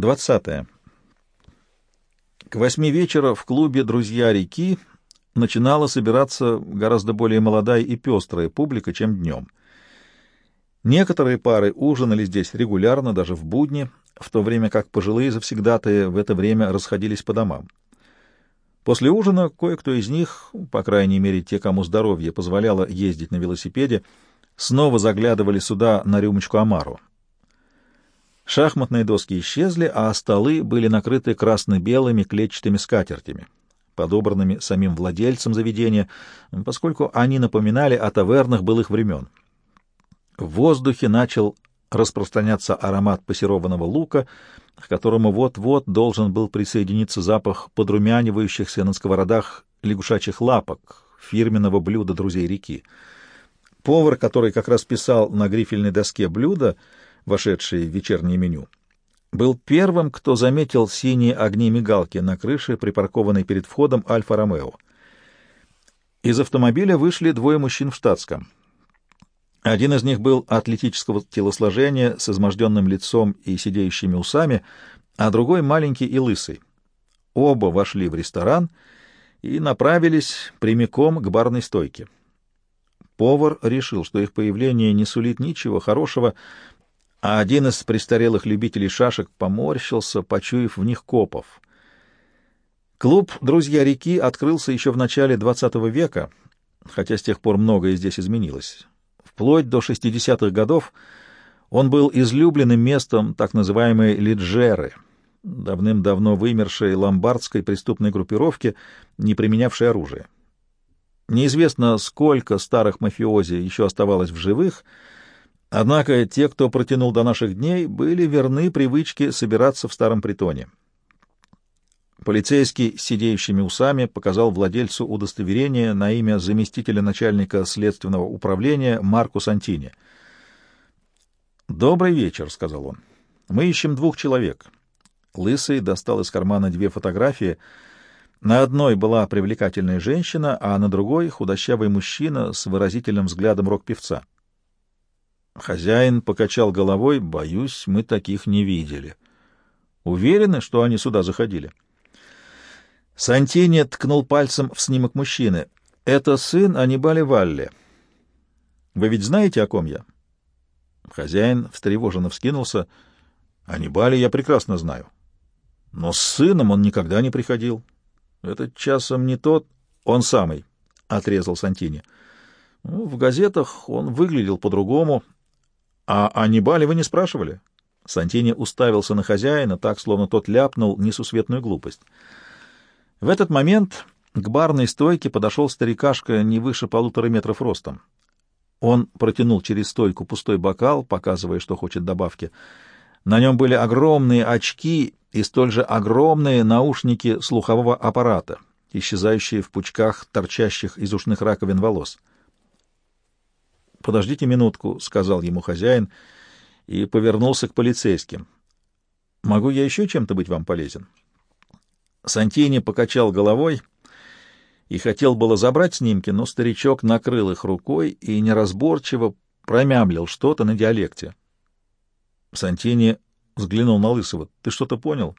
20. К восьми вечера в клубе «Друзья реки» начинала собираться гораздо более молодая и пестрая публика, чем днем. Некоторые пары ужинали здесь регулярно, даже в будни, в то время как пожилые завсегдатые в это время расходились по домам. После ужина кое-кто из них, по крайней мере те, кому здоровье позволяло ездить на велосипеде, снова заглядывали сюда на рюмочку Амару. Шахматные доски исчезли, а столы были накрыты красно-белыми клетчатыми скатертями, подобранными самим владельцем заведения, поскольку они напоминали о тавернах былых времен. В воздухе начал распространяться аромат пассерованного лука, к которому вот-вот должен был присоединиться запах подрумянивающихся на сковородах лягушачьих лапок, фирменного блюда друзей реки. Повар, который как раз писал на грифельной доске блюда, вошедшие в вечернее меню, был первым, кто заметил синие огни мигалки на крыше, припаркованной перед входом Альфа-Ромео. Из автомобиля вышли двое мужчин в штатском — один из них был атлетического телосложения, с изможденным лицом и сидеющими усами, а другой маленький и лысый. Оба вошли в ресторан и направились прямиком к барной стойке. Повар решил, что их появление не сулит ничего хорошего, а один из престарелых любителей шашек поморщился, почуяв в них копов. Клуб «Друзья реки» открылся еще в начале XX века, хотя с тех пор многое здесь изменилось. Вплоть до 60-х годов он был излюбленным местом так называемой «лиджеры», давным-давно вымершей ломбардской преступной группировки, не применявшей оружие. Неизвестно, сколько старых мафиози еще оставалось в живых, однако те, кто протянул до наших дней, были верны привычке собираться в старом притоне. Полицейский с сидеющими усами показал владельцу удостоверения на имя заместителя начальника следственного управления Марку Сантини. «Добрый вечер», — сказал он. «Мы ищем двух человек». Лысый достал из кармана две фотографии. На одной была привлекательная женщина, а на другой — худощавый мужчина с выразительным взглядом рок-певца. Хозяин покачал головой. «Боюсь, мы таких не видели». «Уверены, что они сюда заходили?» Сантини ткнул пальцем в снимок мужчины. «Это сын Анибали Валли. Вы ведь знаете, о ком я?» Хозяин встревоженно вскинулся. «Анибали я прекрасно знаю. Но с сыном он никогда не приходил. Этот часом не тот, он самый», — отрезал Сантини. Ну, «В газетах он выглядел по-другому. А Анибали вы не спрашивали?» Сантини уставился на хозяина, так, словно тот ляпнул несусветную глупость. В этот момент к барной стойке подошел старикашка не выше полутора метров ростом. Он протянул через стойку пустой бокал, показывая, что хочет добавки. На нем были огромные очки и столь же огромные наушники слухового аппарата, исчезающие в пучках торчащих из ушных раковин волос. «Подождите минутку», — сказал ему хозяин и повернулся к полицейским. «Могу я еще чем-то быть вам полезен?» Сантини покачал головой и хотел было забрать снимки, но старичок накрыл их рукой и неразборчиво промямлил что-то на диалекте. Сантини взглянул на Лысого. «Ты что-то понял?»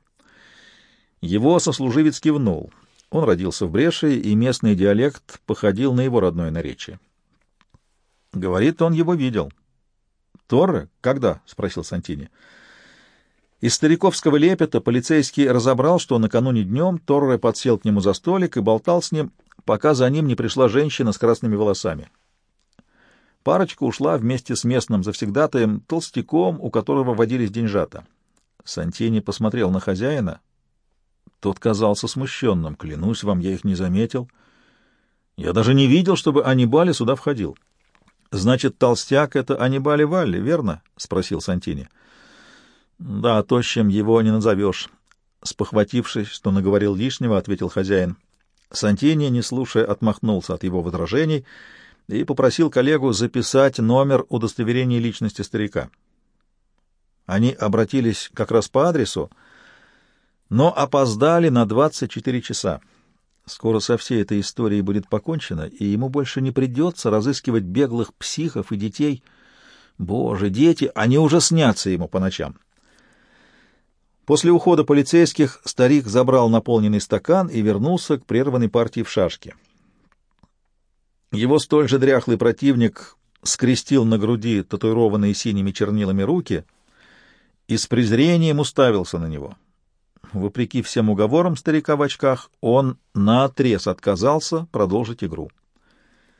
Его сослуживец кивнул. Он родился в Бреше, и местный диалект походил на его родное наречие. Говорит, он его видел. «Торре? Когда?» — спросил Сантини. Из стариковского лепета полицейский разобрал, что накануне днем Торре подсел к нему за столик и болтал с ним, пока за ним не пришла женщина с красными волосами. Парочка ушла вместе с местным завсегдатаем, толстяком, у которого водились деньжата. Сантини посмотрел на хозяина. Тот казался смущенным. Клянусь вам, я их не заметил. Я даже не видел, чтобы Анибали сюда входил. — Значит, толстяк — это Анибали Валли, верно? — спросил Сантини. — да, тощим его не назовешь. Спохватившись, что наговорил лишнего, ответил хозяин. Сантини, не слушая, отмахнулся от его возражений и попросил коллегу записать номер удостоверения личности старика. Они обратились как раз по адресу, но опоздали на 24 часа. Скоро со всей этой историей будет покончено, и ему больше не придется разыскивать беглых психов и детей. Боже, дети, они уже снятся ему по ночам. После ухода полицейских старик забрал наполненный стакан и вернулся к прерванной партии в шашки. Его столь же дряхлый противник скрестил на груди татуированные синими чернилами руки и с презрением уставился на него. Вопреки всем уговорам старика в очках, он наотрез отказался продолжить игру.